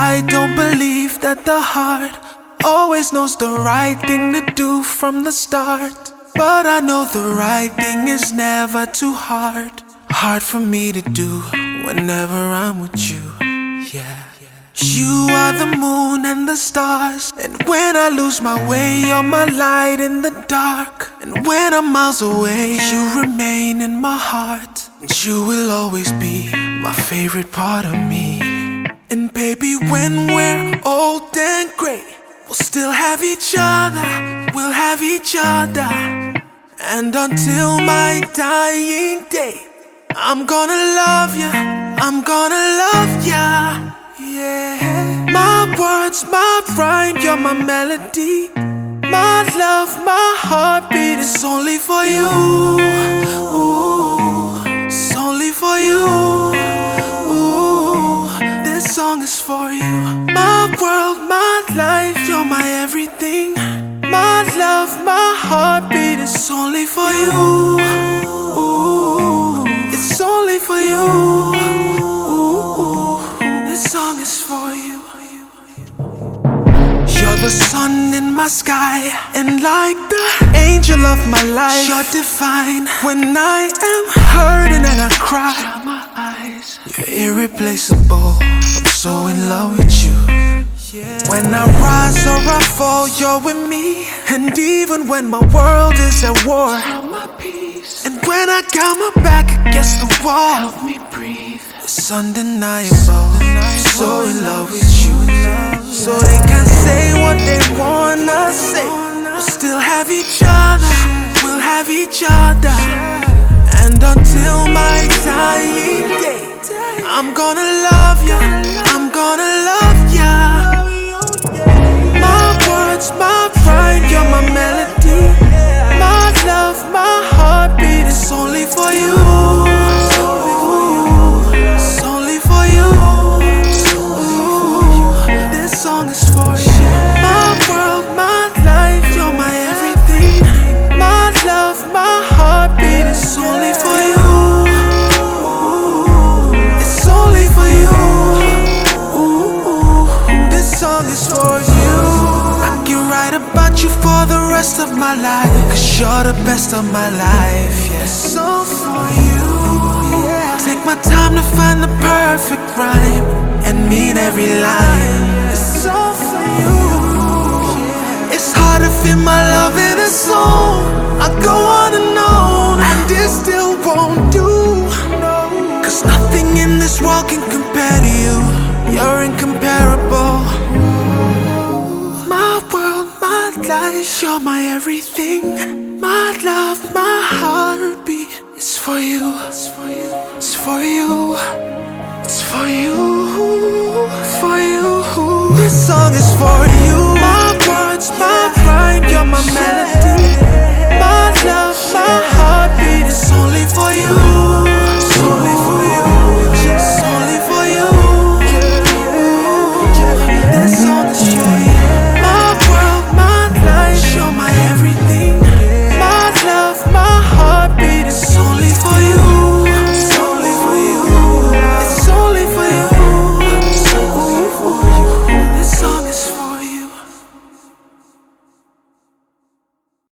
I don't believe that the heart always knows the right thing to do from the start. But I know the right thing is never too hard. Hard for me to do whenever I'm with you. Yeah. You are the moon and the stars. And when I lose my way, you're my light in the dark. And when I'm miles away, you remain in my heart. And you will always be my favorite part of me. Baby, when we're old and gray, we'll still have each other. We'll have each other. And until my dying day, I'm gonna love ya. I'm gonna love ya. Yeah. My words, my rhyme, you're my melody. My love, my heartbeat is only for you. Ooh, it's only for you. Song is for you. My world, my life, you're my everything. My love, my heartbeat is only for you. Ooh, it's only for you. This song is for you. You're the sun in my sky, and like the angel of my life, you're divine. When I am hurting and I cry, you're irreplaceable. So in love with you. When I rise or I fall, you're with me. And even when my world is at war, my peace. and when I got my back against the wall, help me breathe. It's undeniable. So in love with you. So they can say what they wanna say. We'll still have each other. We'll have each other. And until my dying day, I'm gonna love ya. Gonna love ya. My words, my pride, you're my melody. My love, my heartbeat is only for you. It's only for you. This song is for you. Song is for you. I can write about you for the rest of my life. Cause you're the best of my life. Yes, all for you. Take my time to find the perfect rhyme and mean every line. It's all for you. It's hard to feel my love life, you're my everything. My love, my heartbeat is for you. It's for you. It's for you. It's for you. For you. This song is